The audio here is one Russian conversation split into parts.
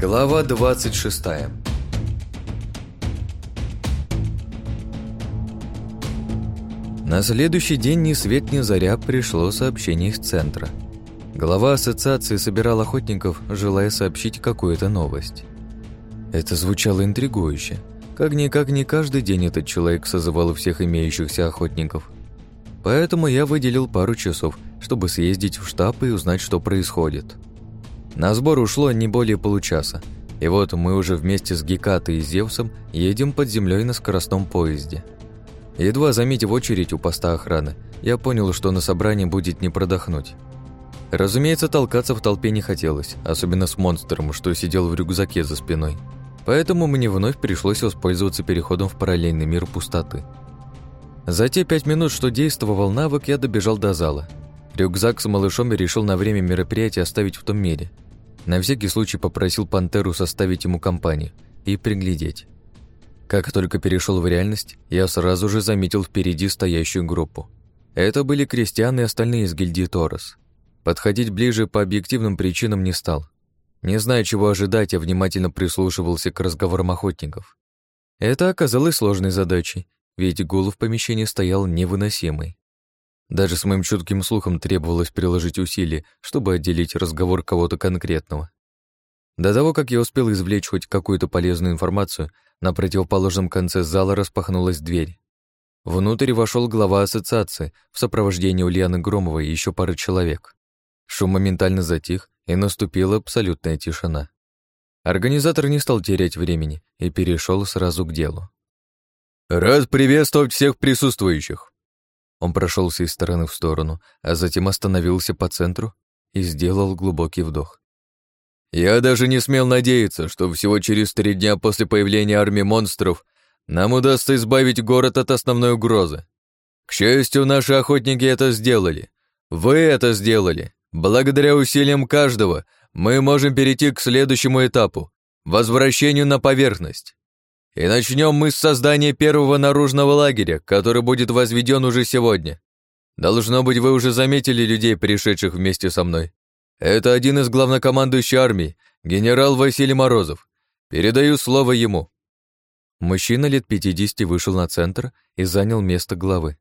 Глава 26 На следующий день ни свет ни заря пришло сообщение из центра. Глава ассоциации собирал охотников, желая сообщить какую-то новость. Это звучало интригующе. Как-никак не каждый день этот человек созывал всех имеющихся охотников. Поэтому я выделил пару часов, чтобы съездить в штаб и узнать, что происходит. На сбор ушло не более получаса, и вот мы уже вместе с Гекатой и Зевсом едем под землей на скоростном поезде. Едва заметив очередь у поста охраны, я понял, что на собрании будет не продохнуть. Разумеется, толкаться в толпе не хотелось, особенно с монстром, что сидел в рюкзаке за спиной. Поэтому мне вновь пришлось воспользоваться переходом в параллельный мир пустоты. За те пять минут, что действовал навык, я добежал до зала. Рюкзак с малышом я решил на время мероприятия оставить в том мире. На всякий случай попросил Пантеру составить ему компанию и приглядеть. Как только перешел в реальность, я сразу же заметил впереди стоящую группу. Это были крестьяне и остальные из гильдии Торос. Подходить ближе по объективным причинам не стал. Не зная, чего ожидать, я внимательно прислушивался к разговорам охотников. Это оказалось сложной задачей, ведь гул в помещении стоял невыносимый. Даже с моим чутким слухом требовалось приложить усилия, чтобы отделить разговор кого-то конкретного. До того, как я успел извлечь хоть какую-то полезную информацию, на противоположном конце зала распахнулась дверь. Внутрь вошел глава ассоциации в сопровождении Ульяны Громовой и еще пары человек. Шум моментально затих, и наступила абсолютная тишина. Организатор не стал терять времени и перешел сразу к делу. «Рад приветствовать всех присутствующих!» Он прошелся из стороны в сторону, а затем остановился по центру и сделал глубокий вдох. «Я даже не смел надеяться, что всего через три дня после появления армии монстров нам удастся избавить город от основной угрозы. К счастью, наши охотники это сделали. Вы это сделали. Благодаря усилиям каждого мы можем перейти к следующему этапу — возвращению на поверхность. И начнем мы с создания первого наружного лагеря, который будет возведен уже сегодня. Должно быть, вы уже заметили людей, пришедших вместе со мной. Это один из главнокомандующих армии, генерал Василий Морозов. Передаю слово ему». Мужчина лет 50 вышел на центр и занял место главы.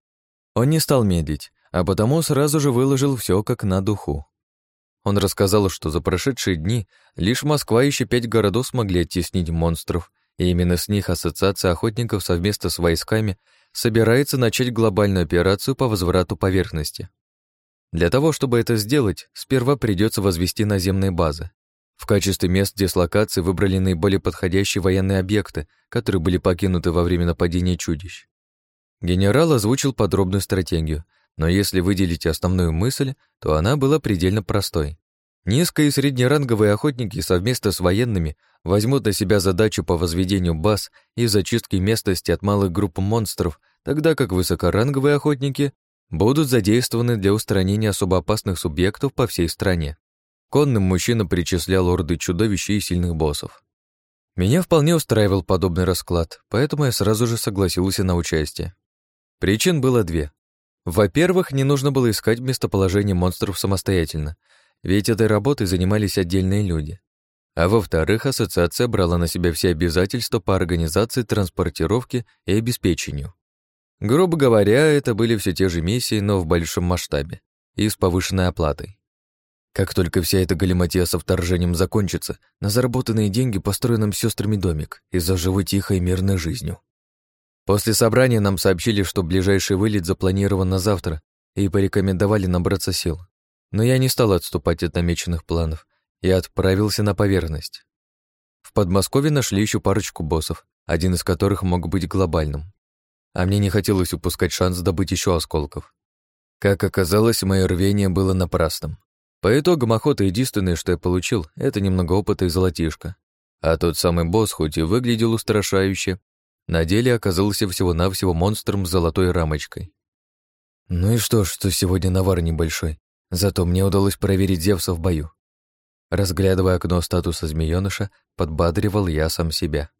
Он не стал медлить, а потому сразу же выложил все как на духу. Он рассказал, что за прошедшие дни лишь Москва и еще пять городов смогли оттеснить монстров, и именно с них Ассоциация охотников совместно с войсками собирается начать глобальную операцию по возврату поверхности. Для того, чтобы это сделать, сперва придется возвести наземные базы. В качестве мест дислокации выбрали наиболее подходящие военные объекты, которые были покинуты во время нападения чудищ. Генерал озвучил подробную стратегию, но если выделить основную мысль, то она была предельно простой. Низко- и среднеранговые охотники совместно с военными возьмут на себя задачу по возведению баз и зачистке местности от малых групп монстров, тогда как высокоранговые охотники будут задействованы для устранения особо опасных субъектов по всей стране. Конным мужчина причислял орды чудовищ и сильных боссов. Меня вполне устраивал подобный расклад, поэтому я сразу же согласился на участие. Причин было две. Во-первых, не нужно было искать местоположение монстров самостоятельно, ведь этой работой занимались отдельные люди. А во-вторых, ассоциация брала на себя все обязательства по организации, транспортировке и обеспечению. Грубо говоря, это были все те же миссии, но в большом масштабе и с повышенной оплатой. Как только вся эта галиматья со вторжением закончится, на заработанные деньги построен нам сестрами домик и заживу тихой мирной жизнью. После собрания нам сообщили, что ближайший вылет запланирован на завтра и порекомендовали набраться сил. Но я не стал отступать от намеченных планов и отправился на поверхность. В Подмосковье нашли еще парочку боссов, один из которых мог быть глобальным. А мне не хотелось упускать шанс добыть еще осколков. Как оказалось, мое рвение было напрасным. По итогам охоты единственное, что я получил, это немного опыта и золотишко. А тот самый босс, хоть и выглядел устрашающе, на деле оказался всего-навсего монстром с золотой рамочкой. Ну и что что сегодня навар небольшой, зато мне удалось проверить Зевса в бою. Разглядывая окно статуса змеёныша, подбадривал я сам себя.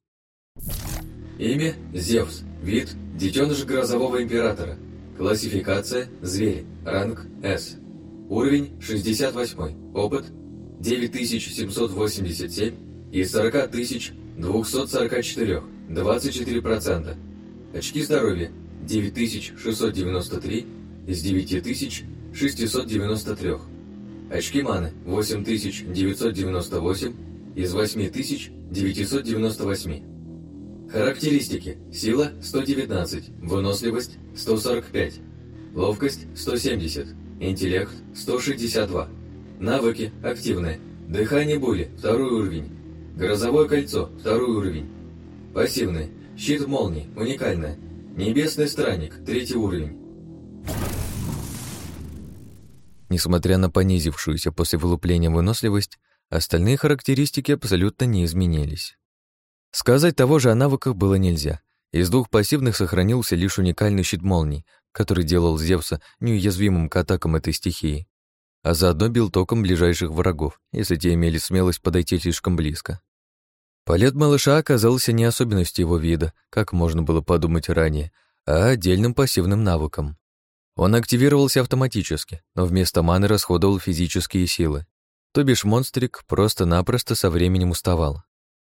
Имя – Зевс. Вид – детеныш грозового императора. Классификация – зверь. Ранг – С. Уровень – 68. Опыт – 9787. из 40 тысяч 244, 24%. Очки здоровья 9693 из 9693. Очки маны 8998 из 8998. Характеристики. Сила 119, выносливость 145, ловкость 170, интеллект 162. Навыки активные. Дыхание бури, второй уровень. Грозовое кольцо, второй уровень. Пассивный. Щит молнии, уникальное. Небесный странник, третий уровень. Несмотря на понизившуюся после вылупления выносливость, остальные характеристики абсолютно не изменились. Сказать того же о навыках было нельзя. Из двух пассивных сохранился лишь уникальный щит молний, который делал Зевса неуязвимым к атакам этой стихии, а заодно бил током ближайших врагов, если те имели смелость подойти слишком близко. Полет малыша оказался не особенностью его вида, как можно было подумать ранее, а отдельным пассивным навыком. Он активировался автоматически, но вместо маны расходовал физические силы. То бишь монстрик просто-напросто со временем уставал.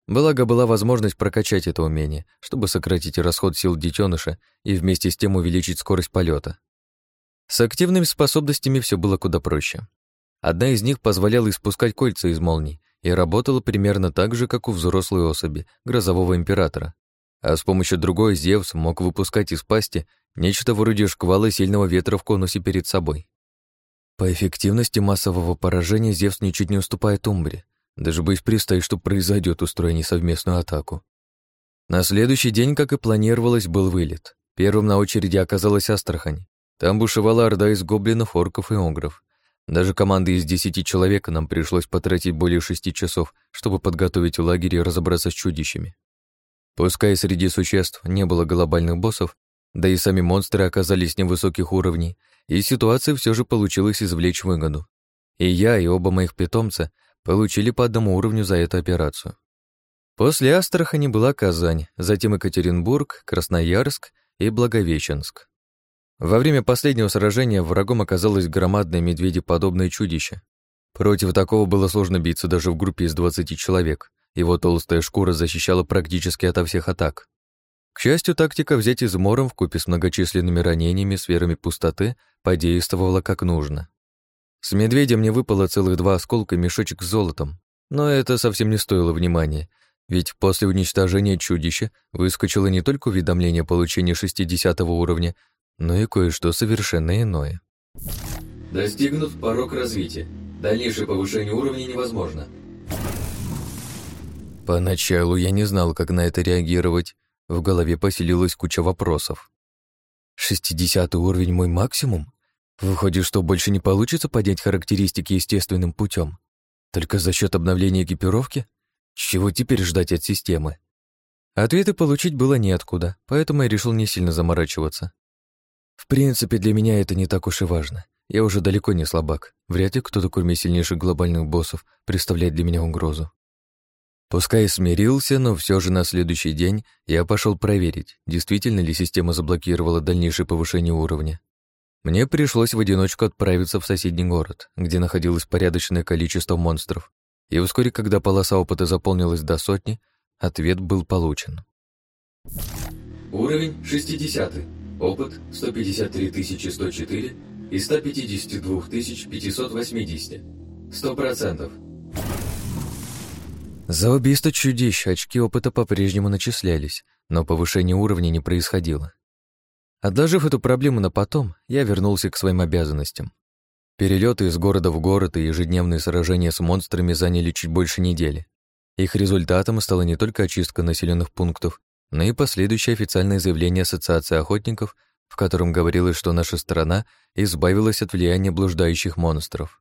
Благо была возможность прокачать это умение, чтобы сократить расход сил детеныша и вместе с тем увеличить скорость полета. С активными способностями все было куда проще. Одна из них позволяла испускать кольца из молний и работала примерно так же, как у взрослой особи, грозового императора. А с помощью другой Зевс мог выпускать из пасти Нечто вроде шквала сильного ветра в конусе перед собой. По эффективности массового поражения Зевс ничуть не уступает Умбре. Даже боюсь представить, что произойдет, устроение совместную атаку. На следующий день, как и планировалось, был вылет. Первым на очереди оказалась Астрахань. Там бушевала орда из гоблинов, орков и огров. Даже команды из десяти человек нам пришлось потратить более шести часов, чтобы подготовить лагерь и разобраться с чудищами. Пускай среди существ не было глобальных боссов, да и сами монстры оказались невысоких уровней, и ситуация все же получилось извлечь выгоду. И я, и оба моих питомца получили по одному уровню за эту операцию. После Астрахани была Казань, затем Екатеринбург, Красноярск и Благовещенск. Во время последнего сражения врагом оказалось громадное медведеподобное чудище. Против такого было сложно биться даже в группе из 20 человек. Его толстая шкура защищала практически ото всех атак. К счастью, тактика взять измором вкупе с многочисленными ранениями сферами пустоты подействовала как нужно. С медведя мне выпало целых два осколка и мешочек с золотом, но это совсем не стоило внимания, ведь после уничтожения чудища выскочило не только уведомление о получении 60 уровня, но и кое-что совершенно иное. Достигнут порог развития. Дальнейшее повышение уровня невозможно. Поначалу я не знал, как на это реагировать, в голове поселилась куча вопросов. Шестидесятый уровень мой максимум? Выходит, что больше не получится поднять характеристики естественным путем. Только за счет обновления экипировки? Чего теперь ждать от системы? Ответы получить было неоткуда, поэтому я решил не сильно заморачиваться. В принципе, для меня это не так уж и важно. Я уже далеко не слабак. Вряд ли кто-то, кроме сильнейших глобальных боссов, представляет для меня угрозу. Пускай смирился, но все же на следующий день я пошел проверить, действительно ли система заблокировала дальнейшее повышение уровня. Мне пришлось в одиночку отправиться в соседний город, где находилось порядочное количество монстров, и вскоре, когда полоса опыта заполнилась до сотни, ответ был получен. Уровень 60. Опыт 153 104 и 152 580. 100%. За убийство чудищ очки опыта по-прежнему начислялись, но повышение уровня не происходило. Отложив эту проблему на потом, я вернулся к своим обязанностям. Перелеты из города в город и ежедневные сражения с монстрами заняли чуть больше недели. Их результатом стала не только очистка населенных пунктов, но и последующее официальное заявление Ассоциации охотников, в котором говорилось, что наша страна избавилась от влияния блуждающих монстров.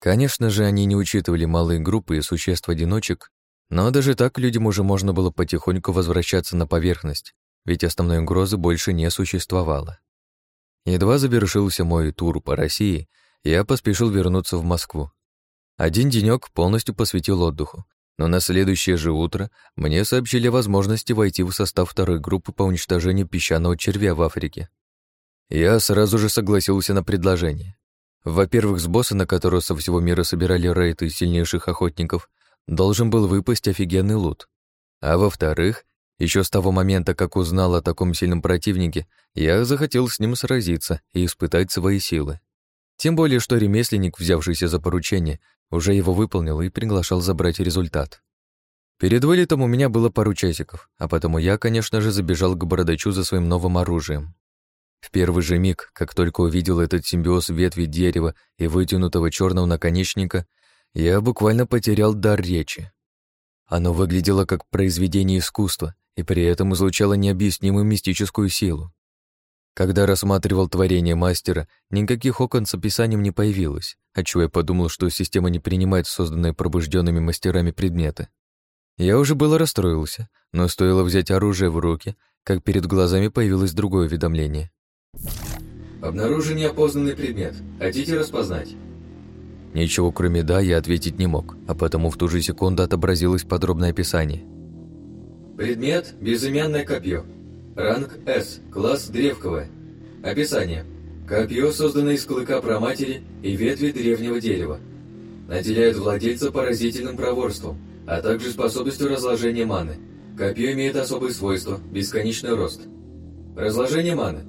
Конечно же, они не учитывали малые группы и существ-одиночек, но даже так людям уже можно было потихоньку возвращаться на поверхность, ведь основной угрозы больше не существовало. Едва завершился мой тур по России, я поспешил вернуться в Москву. Один денек полностью посвятил отдыху, но на следующее же утро мне сообщили о возможности войти в состав второй группы по уничтожению песчаного червя в Африке. Я сразу же согласился на предложение. Во-первых, с босса, на которого со всего мира собирали рейд из сильнейших охотников, должен был выпасть офигенный лут. А во-вторых, еще с того момента, как узнал о таком сильном противнике, я захотел с ним сразиться и испытать свои силы. Тем более, что ремесленник, взявшийся за поручение, уже его выполнил и приглашал забрать результат. Перед вылетом у меня было пару часиков, а потому я, конечно же, забежал к бородачу за своим новым оружием. В первый же миг, как только увидел этот симбиоз ветви дерева и вытянутого черного наконечника, я буквально потерял дар речи. Оно выглядело как произведение искусства и при этом излучало необъяснимую мистическую силу. Когда рассматривал творение мастера, никаких окон с описанием не появилось, отчего я подумал, что система не принимает созданные пробужденными мастерами предметы. Я уже было расстроился, но стоило взять оружие в руки, как перед глазами появилось другое уведомление. Обнаружен неопознанный предмет. Хотите распознать? Ничего кроме «да» я ответить не мог, а потому в ту же секунду отобразилось подробное описание. Предмет – безымянное копье. Ранг S, класс древковое. Описание. Копье создано из клыка проматери и ветви древнего дерева. Наделяет владельца поразительным проворством, а также способностью разложения маны. Копье имеет особые свойства – бесконечный рост. Разложение маны.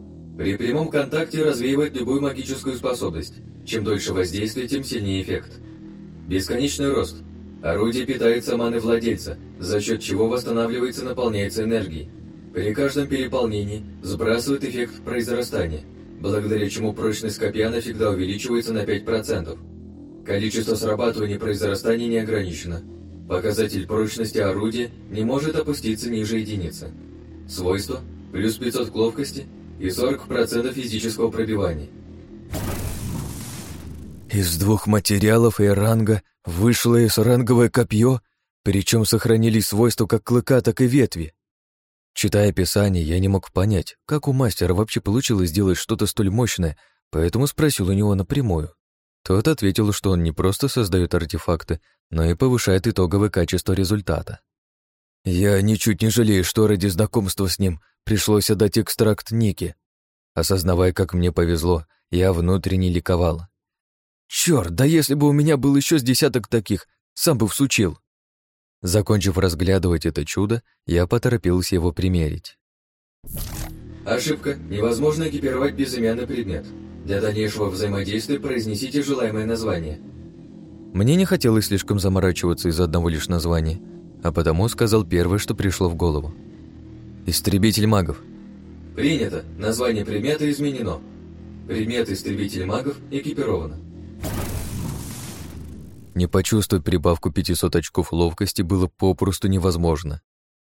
При прямом контакте развеивает любую магическую способность. Чем дольше воздействие, тем сильнее эффект. Бесконечный рост. Орудие питается маной владельца, за счет чего восстанавливается и наполняется энергией. При каждом переполнении сбрасывает эффект произрастания, благодаря чему прочность копья навсегда увеличивается на 5%. Количество срабатывания произрастания не ограничено. Показатель прочности орудия не может опуститься ниже единицы. Свойства – плюс 500 к ловкости и 40% физического пробивания. Из двух материалов и ранга вышло из ранговое копье, причем сохранились свойства как клыка, так и ветви. Читая описание, я не мог понять, как у мастера вообще получилось сделать что-то столь мощное, поэтому спросил у него напрямую. Тот ответил, что он не просто создает артефакты, но и повышает итоговое качество результата. Я ничуть не жалею, что ради знакомства с ним пришлось отдать экстракт Ники. Осознавая, как мне повезло, я внутренне ликовал. Черт, да если бы у меня был еще с десяток таких, сам бы всучил. Закончив разглядывать это чудо, я поторопился его примерить. Ошибка. Невозможно экипировать безымянный предмет. Для дальнейшего взаимодействия произнесите желаемое название. Мне не хотелось слишком заморачиваться из-за одного лишь названия, а потому сказал первое, что пришло в голову. «Истребитель магов». Принято. Название предмета изменено. Предмет «Истребитель магов» экипировано. Не почувствовать прибавку 500 очков ловкости было попросту невозможно.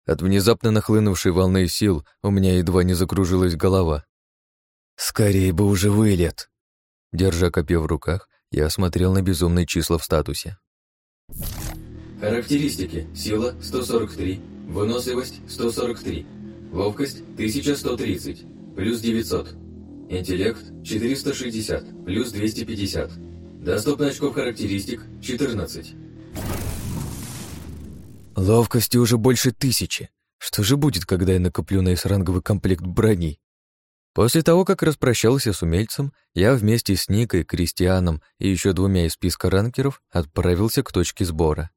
От внезапно нахлынувшей волны сил у меня едва не закружилась голова. «Скорее бы уже вылет!» Держа копье в руках, я смотрел на безумные числа в статусе. Характеристики. Сила 143, выносливость 143, ловкость 1130, плюс 900, интеллект 460, плюс 250. Доступно очков характеристик 14. Ловкости уже больше тысячи. Что же будет, когда я накоплю на S-ранговый комплект брони? После того, как распрощался с умельцем, я вместе с Никой, Кристианом и еще двумя из списка ранкеров отправился к точке сбора.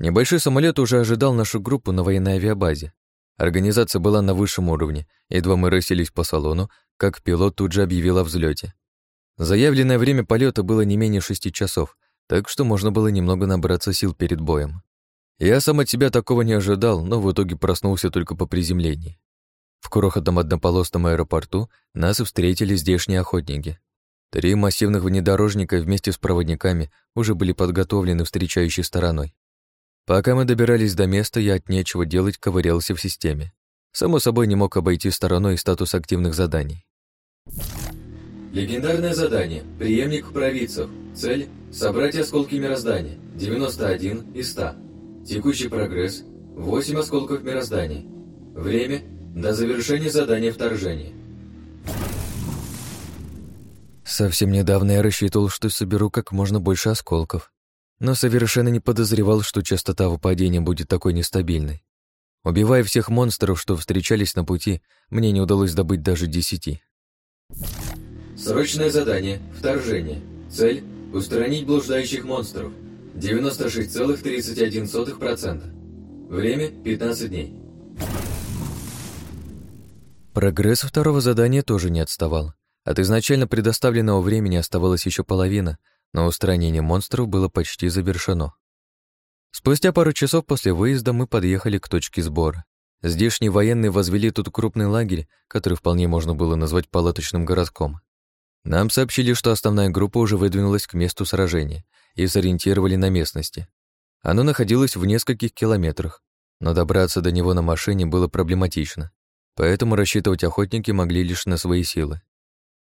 Небольшой самолет уже ожидал нашу группу на военной авиабазе. Организация была на высшем уровне, едва мы расселись по салону, как пилот тут же объявил о взлете. Заявленное время полета было не менее шести часов, так что можно было немного набраться сил перед боем. Я сам от себя такого не ожидал, но в итоге проснулся только по приземлении. В крохотном однополосном аэропорту нас встретили здешние охотники. Три массивных внедорожника вместе с проводниками уже были подготовлены встречающей стороной. Пока мы добирались до места, я от нечего делать ковырялся в системе. Само собой, не мог обойти стороной статус активных заданий. Легендарное задание. Приемник провидцев. Цель – собрать осколки мироздания. 91 из 100. Текущий прогресс – 8 осколков мироздания. Время – до завершения задания вторжения. Совсем недавно я рассчитывал, что соберу как можно больше осколков, но совершенно не подозревал, что частота выпадения будет такой нестабильной. Убивая всех монстров, что встречались на пути, мне не удалось добыть даже десяти. Срочное задание. Вторжение. Цель – устранить блуждающих монстров. 96,31%. Время 15 дней. Прогресс второго задания тоже не отставал. От изначально предоставленного времени оставалась еще половина, но устранение монстров было почти завершено. Спустя пару часов после выезда мы подъехали к точке сбора. Здешние военные возвели тут крупный лагерь, который вполне можно было назвать палаточным городком. Нам сообщили, что основная группа уже выдвинулась к месту сражения и сориентировали на местности. Оно находилось в нескольких километрах, но добраться до него на машине было проблематично, поэтому рассчитывать охотники могли лишь на свои силы.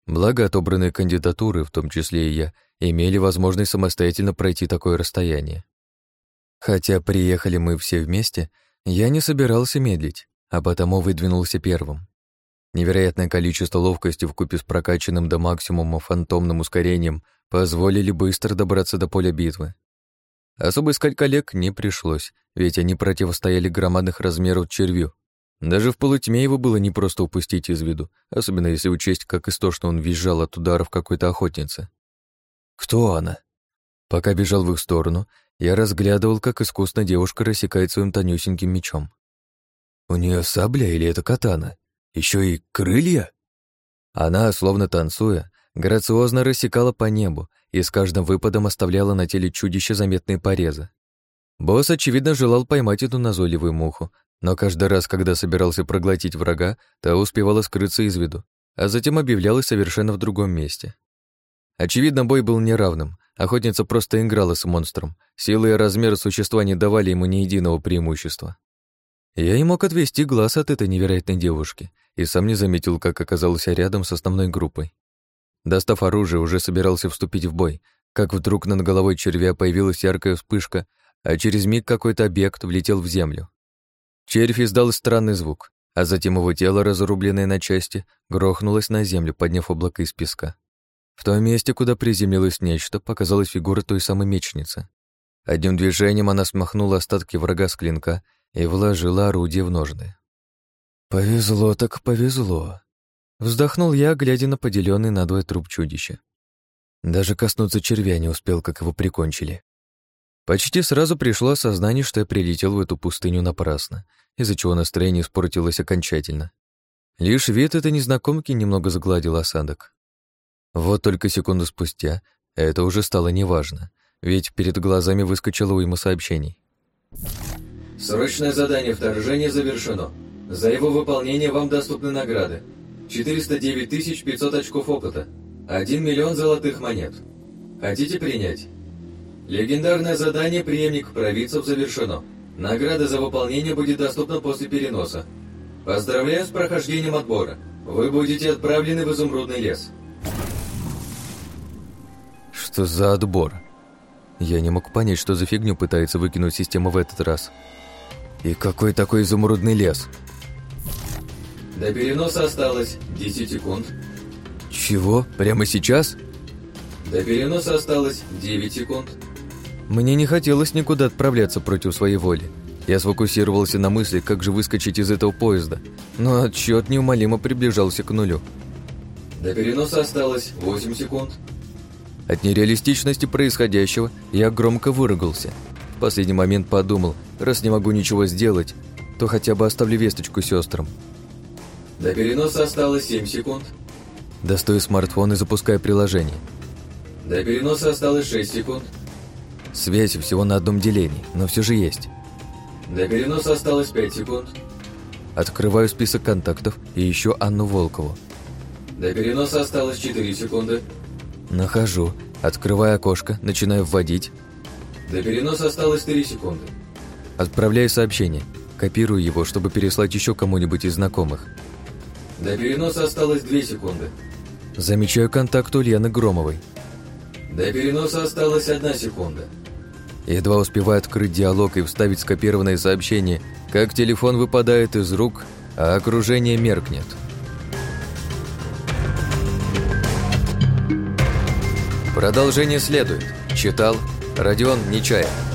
Благо, отобранные кандидатуры, в том числе и я, имели возможность самостоятельно пройти такое расстояние. Хотя приехали мы все вместе, я не собирался медлить, а потому выдвинулся первым. Невероятное количество ловкости вкупе с прокачанным до максимума фантомным ускорением позволили быстро добраться до поля битвы. Особо искать коллег не пришлось, ведь они противостояли громадных размеров червю. Даже в полутьме его было непросто упустить из виду, особенно если учесть, как истошно он визжал от ударов какой-то охотницы. «Кто она?» Пока бежал в их сторону, я разглядывал, как искусно девушка рассекает своим тонюсеньким мечом. «У нее сабля или это катана?» Еще и крылья? Она, словно танцуя, грациозно рассекала по небу и с каждым выпадом оставляла на теле чудища заметные порезы. Босс, очевидно, желал поймать эту назойливую муху, но каждый раз, когда собирался проглотить врага, та успевала скрыться из виду, а затем объявлялась совершенно в другом месте. Очевидно, бой был неравным. Охотница просто играла с монстром. Силы и размер существа не давали ему ни единого преимущества. Я не мог отвести глаз от этой невероятной девушки и сам не заметил, как оказался рядом с основной группой. Достав оружие, уже собирался вступить в бой, как вдруг над головой червя появилась яркая вспышка, а через миг какой-то объект влетел в землю. Червь издал странный звук, а затем его тело, разрубленное на части, грохнулось на землю, подняв облако из песка. В том месте, куда приземлилось нечто, показалась фигура той самой мечницы. Одним движением она смахнула остатки врага с клинка и вложила орудие в ножны. «Повезло так повезло», — вздохнул я, глядя на поделенный надвое труп чудища. Даже коснуться червя не успел, как его прикончили. Почти сразу пришло осознание, что я прилетел в эту пустыню напрасно, из-за чего настроение испортилось окончательно. Лишь вид этой незнакомки немного загладил осадок. Вот только секунду спустя это уже стало неважно, ведь перед глазами выскочило уйма сообщений. Срочное задание вторжения завершено. За его выполнение вам доступны награды. 409 500 очков опыта. 1 миллион золотых монет. Хотите принять? Легендарное задание «Преемник провидцев» завершено. Награда за выполнение будет доступна после переноса. Поздравляю с прохождением отбора. Вы будете отправлены в изумрудный лес. Что за отбор? Я не мог понять, что за фигню пытается выкинуть система в этот раз. И какой такой изумрудный лес? До переноса осталось 10 секунд. Чего? Прямо сейчас? До переноса осталось 9 секунд. Мне не хотелось никуда отправляться против своей воли. Я сфокусировался на мысли, как же выскочить из этого поезда, но отсчет неумолимо приближался к нулю. До переноса осталось 8 секунд. От нереалистичности происходящего я громко выругался – в последний момент подумал, раз не могу ничего сделать, то хотя бы оставлю весточку сестрам. До переноса осталось 7 секунд. Достаю смартфон и запускаю приложение. До переноса осталось 6 секунд. Связь всего на одном делении, но все же есть. До переноса осталось 5 секунд. Открываю список контактов и ищу Анну Волкову. До переноса осталось 4 секунды. Нахожу. Открываю окошко, начинаю вводить. До переноса осталось 3 секунды. Отправляю сообщение. Копирую его, чтобы переслать еще кому-нибудь из знакомых. До переноса осталось 2 секунды. Замечаю контакт Ульяны Громовой. До переноса осталась 1 секунда. Едва успеваю открыть диалог и вставить скопированное сообщение, как телефон выпадает из рук, а окружение меркнет. Продолжение следует. Читал Родион Нечаев.